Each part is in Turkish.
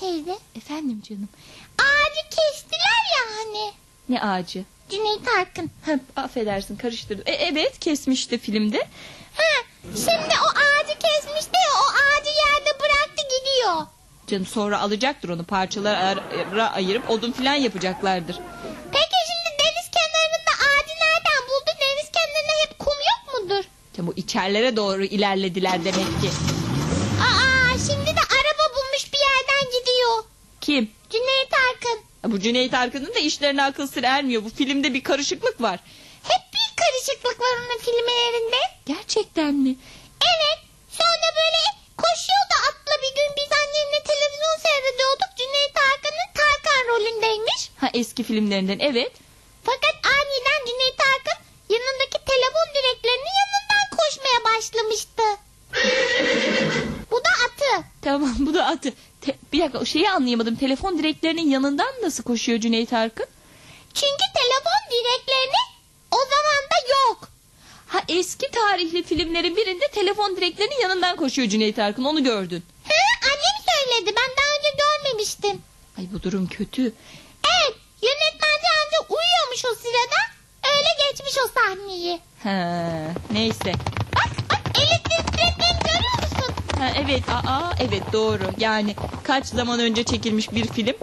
teyze. Efendim canım. Ağacı kestiler ya hani. Ne ağacı? Cüneyt Arkın. Ha, affedersin karıştırdım. E, evet kesmişti filmde. Ha, şimdi o ağacı kesmişti o ağacı yerde bıraktı gidiyor. Canım sonra alacaktır onu parçalara ayırıp odun filan yapacaklardır. Peki şimdi deniz kenarında ağacı nereden buldu? Deniz kenarında hep kum yok mudur? Ya bu içerilere doğru ilerlediler demek ki. Bu Cüneyt Arkın'ın da işlerine akıl sır ermiyor. Bu filmde bir karışıklık var. Hep bir karışıklık var onun filmlerinde. Gerçekten mi? Evet. Sonra böyle koşuyordu atla bir gün biz annemle televizyon seyrediyorduk. Cüneyt Arkın'ın Tarkan rolündeymiş. Ha eski filmlerinden evet. Fakat aniden Cüneyt Arkın yanındaki telefon direklerinin yanından koşmaya başlamıştı. Tamam bu da atı. Te- bir dakika o şeyi anlayamadım. Telefon direklerinin yanından nasıl koşuyor Cüneyt Arkın? Çünkü telefon direklerini o zaman da yok. Ha eski tarihli filmlerin birinde telefon direklerinin yanından koşuyor Cüneyt Arkın. Onu gördün. Hı, annem söyledi ben daha önce görmemiştim. Ay bu durum kötü. Evet yönetmenci amca uyuyormuş o sırada. Öyle geçmiş o sahneyi. Ha neyse. Bak bak elektrik? Ha, evet aa evet doğru. Yani kaç zaman önce çekilmiş bir film.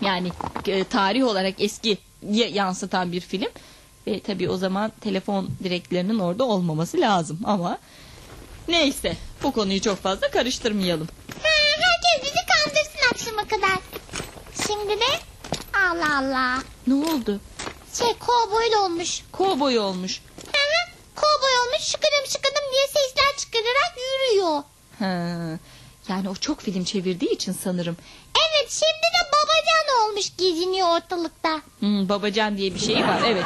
Yani e, tarih olarak eski yansıtan bir film. Ve tabii o zaman telefon direklerinin orada olmaması lazım ama neyse bu konuyu çok fazla karıştırmayalım. Ha, herkes bizi kandırsın akşama kadar. Şimdi de Allah Allah. Ne oldu? Şey kovboylu olmuş. Kovboy olmuş. Hı hı, kovboy olmuş şıkıdım şıkıdım diye sesler çıkararak yürüyor. Ha, yani o çok film çevirdiği için sanırım. Evet şimdi de babacan olmuş geziniyor ortalıkta. Hmm, babacan diye bir şey var evet.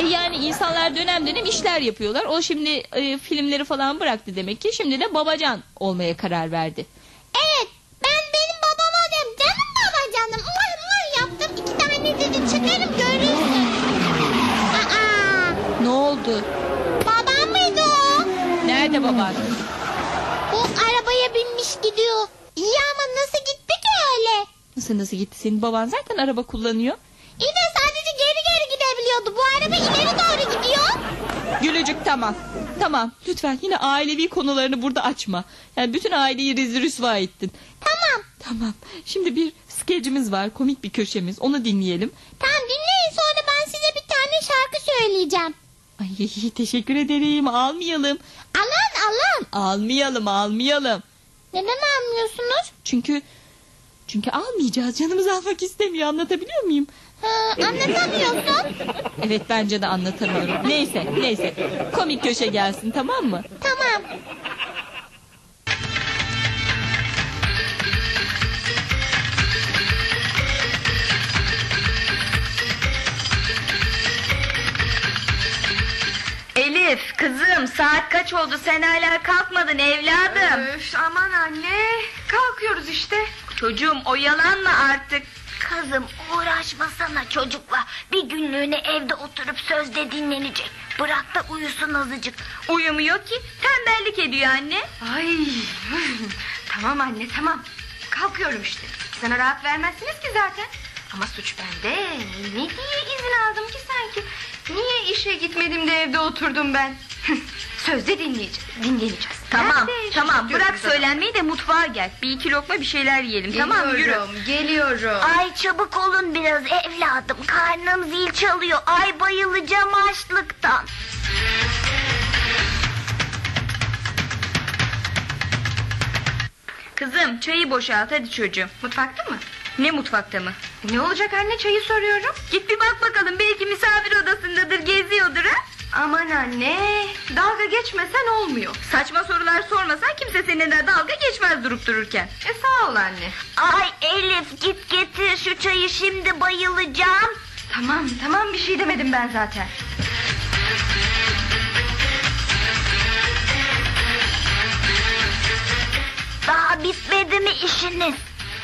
E yani insanlar dönem dönem işler yapıyorlar. O şimdi e, filmleri falan bıraktı demek ki. Şimdi de babacan olmaya karar verdi. Evet ben benim babama diyorum canım babacanım. Mıh mıh yaptım iki tane dedi çıkarım görürsün. Aa, Ne oldu? babam mıydı o? Nerede baban? Binmiş gidiyor. İyi ama nasıl gitti ki öyle? Nasıl nasıl gitti? Senin baban zaten araba kullanıyor. İyi de sadece geri geri gidebiliyordu. Bu araba ileri doğru gidiyor. Gülücük tamam. Tamam lütfen yine ailevi konularını burada açma. Yani bütün aileyi rezil rüsva ettin. Tamam. Tamam. Şimdi bir skecimiz var. Komik bir köşemiz. Onu dinleyelim. Tamam dinleyin sonra ben size bir tane şarkı söyleyeceğim. Ay teşekkür ederim. Almayalım. Alan alan. Almayalım almayalım. Neden almıyorsunuz? Çünkü çünkü almayacağız. Canımız almak istemiyor. Anlatabiliyor muyum? Ha, anlatamıyorsun. Evet bence de anlatamıyorum. Neyse neyse. Komik köşe gelsin tamam mı? Tamam. Elif kızım saat kaç oldu sen hala kalkmadın evladım. Öf, aman anne kalkıyoruz işte. Çocuğum oyalanma artık. Kızım uğraşmasana çocukla. Bir günlüğüne evde oturup sözde dinlenecek. Bırak da uyusun azıcık. Uyumuyor ki tembellik ediyor anne. Ay tamam anne tamam. Kalkıyorum işte. Sana rahat vermezsiniz ki zaten. Ama suç bende. Ne diye izin aldım ki sanki? Niye işe gitmedim de evde oturdum ben? Sözde dinleyeceğiz. Dinleneceğiz. Tamam Nerede iş tamam bırak zaman? söylenmeyi de mutfağa gel. Bir iki lokma bir şeyler yiyelim tamam mı yürü. Geliyorum, geliyorum. Ay çabuk olun biraz evladım. Karnım zil çalıyor. Ay bayılacağım açlıktan. Kızım çayı boşalt hadi çocuğum. Mutfakta mı? Ne mutfakta mı? Ne olacak anne çayı soruyorum. Git bir bak bakalım belki misafir odasındadır geziyordur ha. Aman anne dalga geçmesen olmuyor. Saçma sorular sormasan kimse seninle dalga geçmez durup dururken. E sağ ol anne. Ay Elif git getir şu çayı şimdi bayılacağım. Tamam tamam bir şey demedim ben zaten. Daha bitmedi mi işiniz?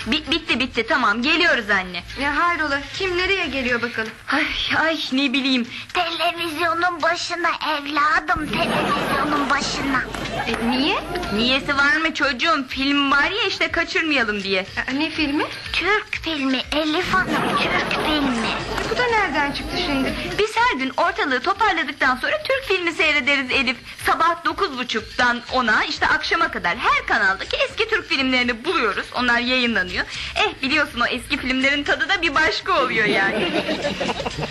Bi- bitti bitti tamam geliyoruz anne. Ya hayrola kim nereye geliyor bakalım? Ay ay ne bileyim. Televizyonun başına evladım televizyonun başına. E, niye? Niyesi var mı çocuğum? Film var ya işte kaçırmayalım diye. E, ne filmi? Türk filmi Elif Hanım Türk filmi. Bu da nereden çıktı şimdi? Biz her gün ortalığı toparladıktan sonra Türk filmi seyrederiz Elif. Sabah dokuz buçuktan ona işte akşama kadar her kanaldaki eski Türk filmlerini buluyoruz. Onlar yayınlanıyor. Eh biliyorsun o eski filmlerin tadı da bir başka oluyor yani.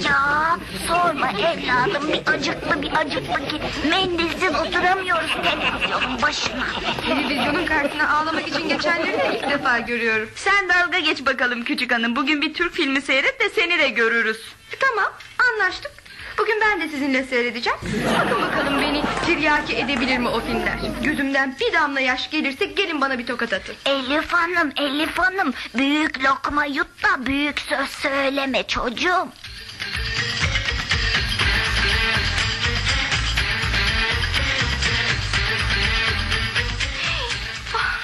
Ya sorma evladım bir acıklı bir acıklı ki mendilsiz oturamıyoruz televizyonun başına. Televizyonun karşısına ağlamak için geçenleri de ilk defa görüyorum. Sen dalga geç bakalım küçük hanım. Bugün bir Türk filmi seyret de seni de görürüz. Tamam anlaştık. Bugün ben de sizinle seyredeceğim. Bakın bakalım beni tiryaki edebilir mi o filmler? Gözümden bir damla yaş gelirse gelin bana bir tokat atın. Elif Hanım Elif Hanım büyük lokma yut da büyük söz söyleme çocuğum. Ah,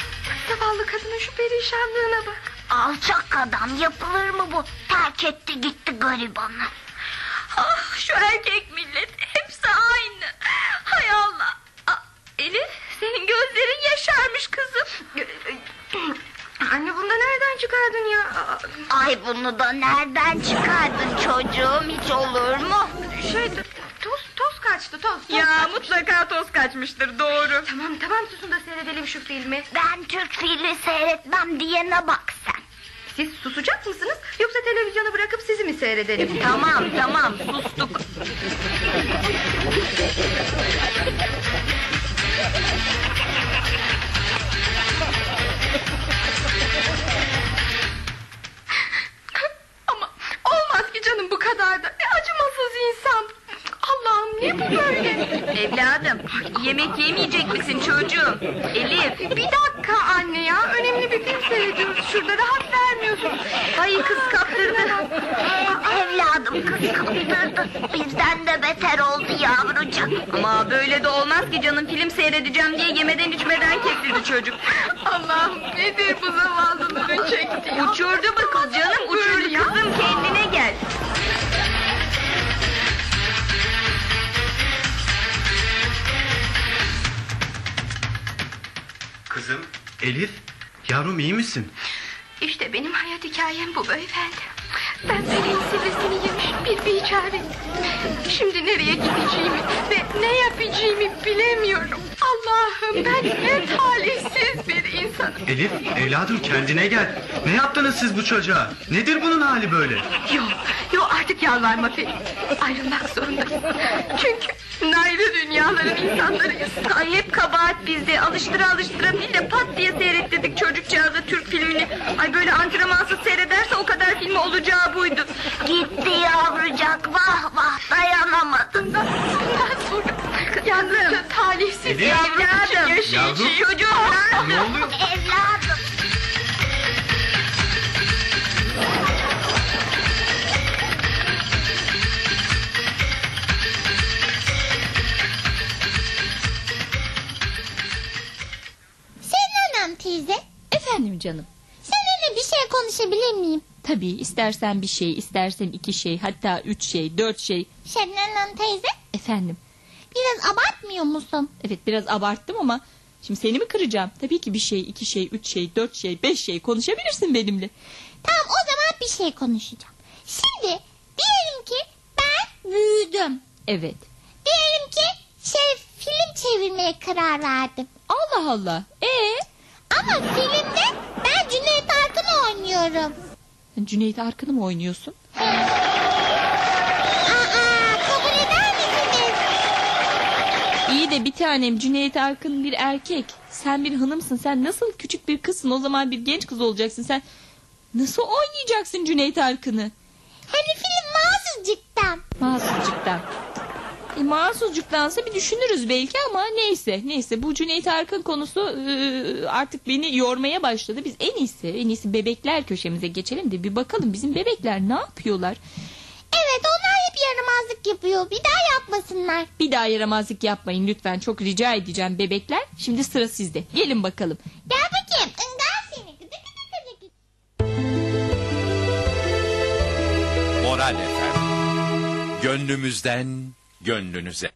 zavallı kadının şu perişanlığına bak. Alçak adam yapılır mı bu? Terk etti gitti garibanı. Ah şu erkek millet hepsi aynı. Hay Allah. Ah, Elif senin gözlerin yaşarmış kızım. Anne bunu da nereden çıkardın ya? Ay bunu da nereden çıkardın çocuğum hiç olur mu? Şey toz toz kaçtı toz. toz Ya kaçmış. mutlaka toz kaçmıştır doğru. Tamam tamam susun da seyredelim şu filmi. Ben Türk filmi seyretmem diyene bak sen. Siz susacak mısınız yoksa televizyonu bırakıp seyredelim? Tamam tamam sustuk. Ama olmaz ki canım bu kadar da. Ne acımasız insan. Allah'ım ne bu böyle? Evladım yemek yemeyecek misin çocuğum? Elif. Bir dakika anne ya. Önemli bir film seyrediyoruz. Şurada rahat vermiyorsun. Ay kız kaptırdı. Evladım kız kaptırdı. Bizden de beter oldu yavrucak. Ama böyle de olmaz ki canım film seyredeceğim diye yemeden içmeden kesildi çocuk. Allah'ım nedir bu zavallıların çektiği? Uçurdu bu kız canım uçurdu ya. kızım kendine gel. Kızım, Elif, yavrum iyi misin? İşte benim hayat hikayem bu beyefendi. Ben feleğin sivrisini yemiş bir biçare. Şimdi nereye gideceğimi ve ne yapacağımı bilemiyorum. Allah'ım ben ne talihsiz bir insanım. Elif, evladım kendine gel. Ne yaptınız siz bu çocuğa? Nedir bunun hali böyle? Yok, yok artık yalvarma Pelin. Ayrılmak zorundayız. Çünkü ayrı dünyaların insanlarıyız. Ay hep kabahat bizde. Alıştıra alıştıra değil de pat diye seyrettirdik çocukcağıza Türk filmini. Ay böyle antrenmansız seyrederse o kadar filmi olacağı buydu. Gitti yavrucak vah vah dayanamadım. Bundan sonra talihsiz Elif. yavrum için Evladım. Yavrum. Çocuğum. Ne oluyor? Evladım. Senin Hanım teyze. Efendim canım. Seninle bir şey konuşabilir miyim? Tabii istersen bir şey, istersen iki şey, hatta üç şey, dört şey. Şebnem Hanım teyze. Efendim. Biraz abartmıyor musun? Evet biraz abarttım ama şimdi seni mi kıracağım? Tabii ki bir şey, iki şey, üç şey, dört şey, beş şey konuşabilirsin benimle. Tamam o zaman bir şey konuşacağım. Şimdi diyelim ki ben büyüdüm. Evet. Diyelim ki şey film çevirmeye karar verdim. Allah Allah. Ee? Ama filmde ben Cüneyt Arkın oynuyorum. Cüneyt Arkın'ı mı oynuyorsun? İyi de bir tanem Cüneyt Arkın bir erkek. Sen bir hanımsın. Sen nasıl küçük bir kızsın o zaman bir genç kız olacaksın. Sen nasıl oynayacaksın Cüneyt Arkın'ı? Hani film Masuzcuk'tan. Mahsuscuktan. E, mahsuscuktansa bir düşünürüz belki ama neyse. Neyse bu Cüneyt Arkın konusu e, artık beni yormaya başladı. Biz en iyisi en iyisi bebekler köşemize geçelim de bir bakalım bizim bebekler ne yapıyorlar? yapıyor. Bir daha yapmasınlar. Bir daha yaramazlık yapmayın lütfen. Çok rica edeceğim bebekler. Şimdi sıra sizde. Gelin bakalım. Gel bakayım. Ingal seni. Moral efendim. Gönlümüzden gönlünüze.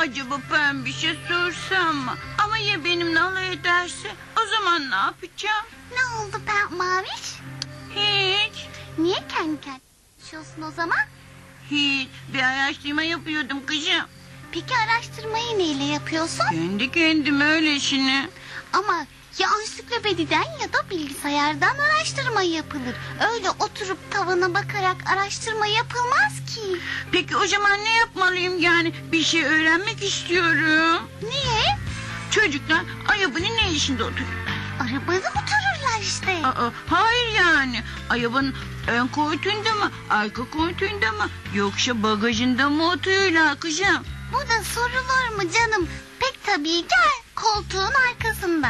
Acaba pembişe sorsam mı? Ama ya benimle alay ederse o zaman ne yapacağım? Ne oldu ben Maviş? Hiç. Niye kendi kendine konuşuyorsun o zaman? Hiç. Bir araştırma yapıyordum kızım. Peki araştırmayı neyle yapıyorsun? Kendi kendime öylesine. Ama ya ansiklopediden ya da bilgisayardan araştırma yapılır. Öyle oturup tavana bakarak araştırma yapılmaz ki. Peki o zaman ne yapmalıyım yani? Bir şey öğrenmek istiyorum. Niye? Çocuklar arabanın ne işinde oturuyorlar? Arabada otururlar işte. Aa, hayır yani. Arabanın ön koltuğunda mı, arka koltuğunda mı, yoksa bagajında mı oturuyorlar kızım? Bu da sorulur mu canım? Pek tabii gel koltuğun arkasında.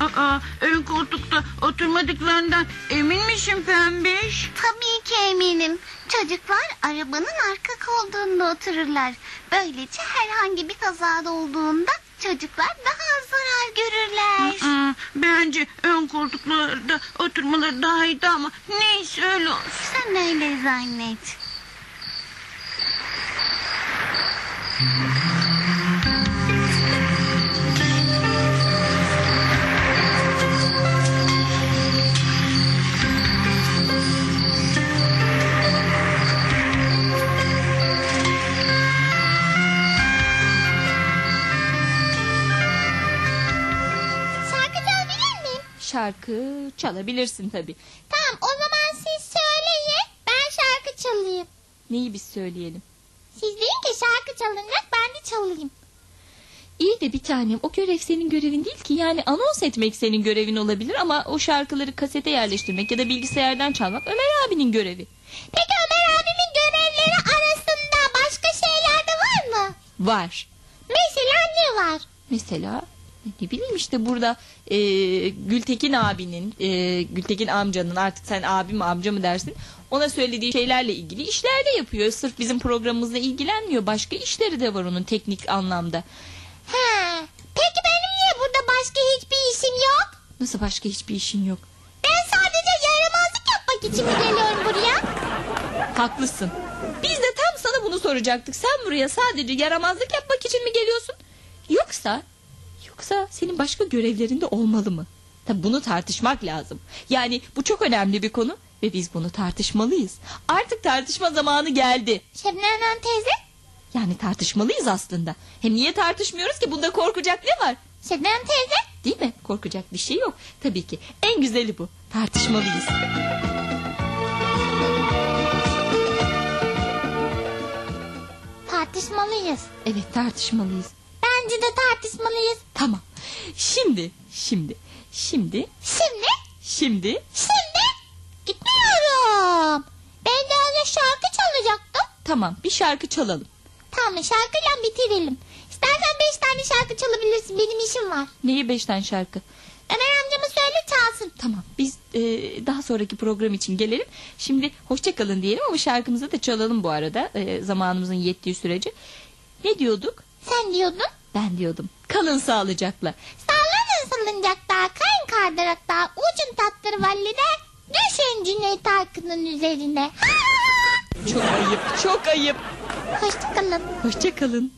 Aa, ön koltukta oturmadıklarından emin misin pembiş? Tabii ki eminim. Çocuklar arabanın arka koltuğunda otururlar. Böylece herhangi bir kazada olduğunda çocuklar daha az zarar görürler. Aa, bence ön koltuklarda oturmaları daha iyiydi ama neyse öyle olsun. Sen öyle zannet. Şarkı Şarkı çalabilirsin tabii. Tamam o zaman siz söyleyin. Ben şarkı çalayım. Neyi biz söyleyelim? Siz deyin ki şarkı çalınacak ben de çalayım. İyi de bir tanem o görev senin görevin değil ki. Yani anons etmek senin görevin olabilir ama o şarkıları kasete yerleştirmek ya da bilgisayardan çalmak Ömer abinin görevi. Peki Ömer abimin görevleri arasında başka şeyler de var mı? Var. Mesela ne var? Mesela ne bileyim işte burada e, Gültekin abinin, e, Gültekin amcanın artık sen abi mi amca mı dersin ona söylediği şeylerle ilgili işler de yapıyor. Sırf bizim programımızla ilgilenmiyor. Başka işleri de var onun teknik anlamda. He. Peki benim niye burada başka hiçbir işim yok? Nasıl başka hiçbir işin yok? Ben sadece yaramazlık yapmak için mi geliyorum buraya? Haklısın. Biz de tam sana bunu soracaktık. Sen buraya sadece yaramazlık yapmak için mi geliyorsun? Yoksa yoksa senin başka görevlerin de olmalı mı? Tabii bunu tartışmak lazım. Yani bu çok önemli bir konu ve biz bunu tartışmalıyız. Artık tartışma zamanı geldi. Şebnem teyze. Yani tartışmalıyız aslında. Hem niye tartışmıyoruz ki? Bunda korkacak ne var? Şebnem teyze. Değil mi? Korkacak bir şey yok. Tabii ki. En güzeli bu. Tartışmalıyız. Tartışmalıyız. Evet tartışmalıyız. Bence de tartışmalıyız. Tamam. Şimdi, şimdi, şimdi, Şimdi, şimdi şimdi gitmiyorum. Ben de öyle şarkı çalacaktım. tamam bir şarkı çalalım. Tamam şarkıyla bitirelim. İstersen beş tane şarkı çalabilirsin. Benim işim var. Neyi beşten şarkı? Ömer amcama söyle çalsın. Tamam biz e, daha sonraki program için gelelim. Şimdi hoşçakalın diyelim ama şarkımızı da çalalım bu arada e, zamanımızın yettiği sürece. Ne diyorduk? Sen diyordun. Ben diyordum. Kalın sağlıcakla. Sallanın salıncakta, kayın kardarakta, ucun tatları vallide, düşün Cüneyt Arkın'ın üzerine. Çok ayıp, çok ayıp. Hoşçakalın. Hoşçakalın.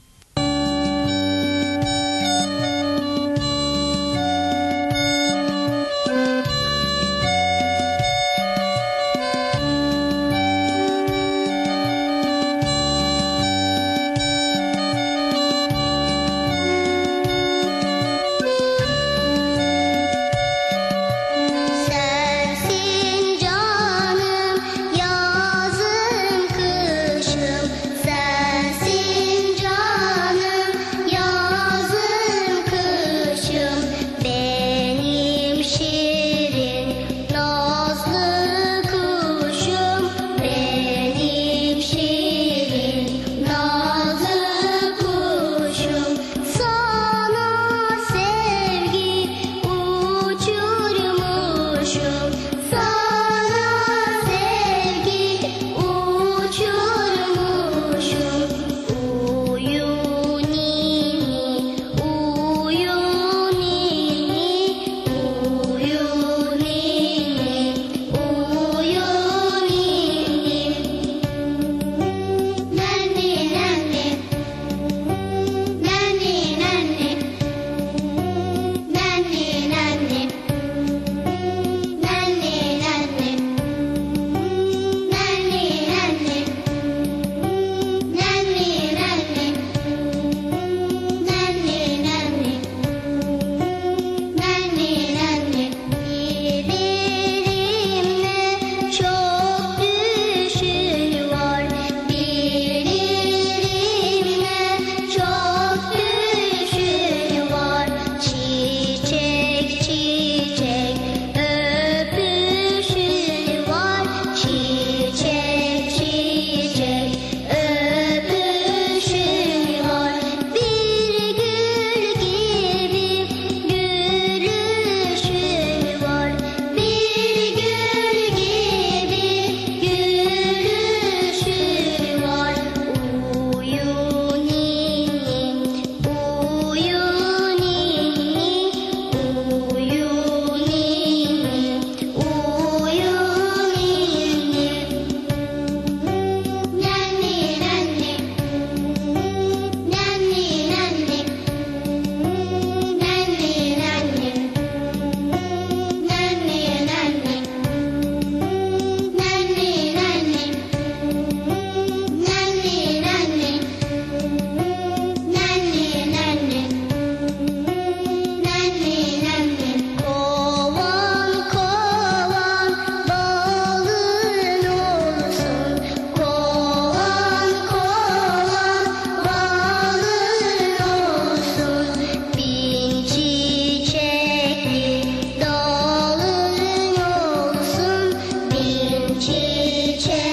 change.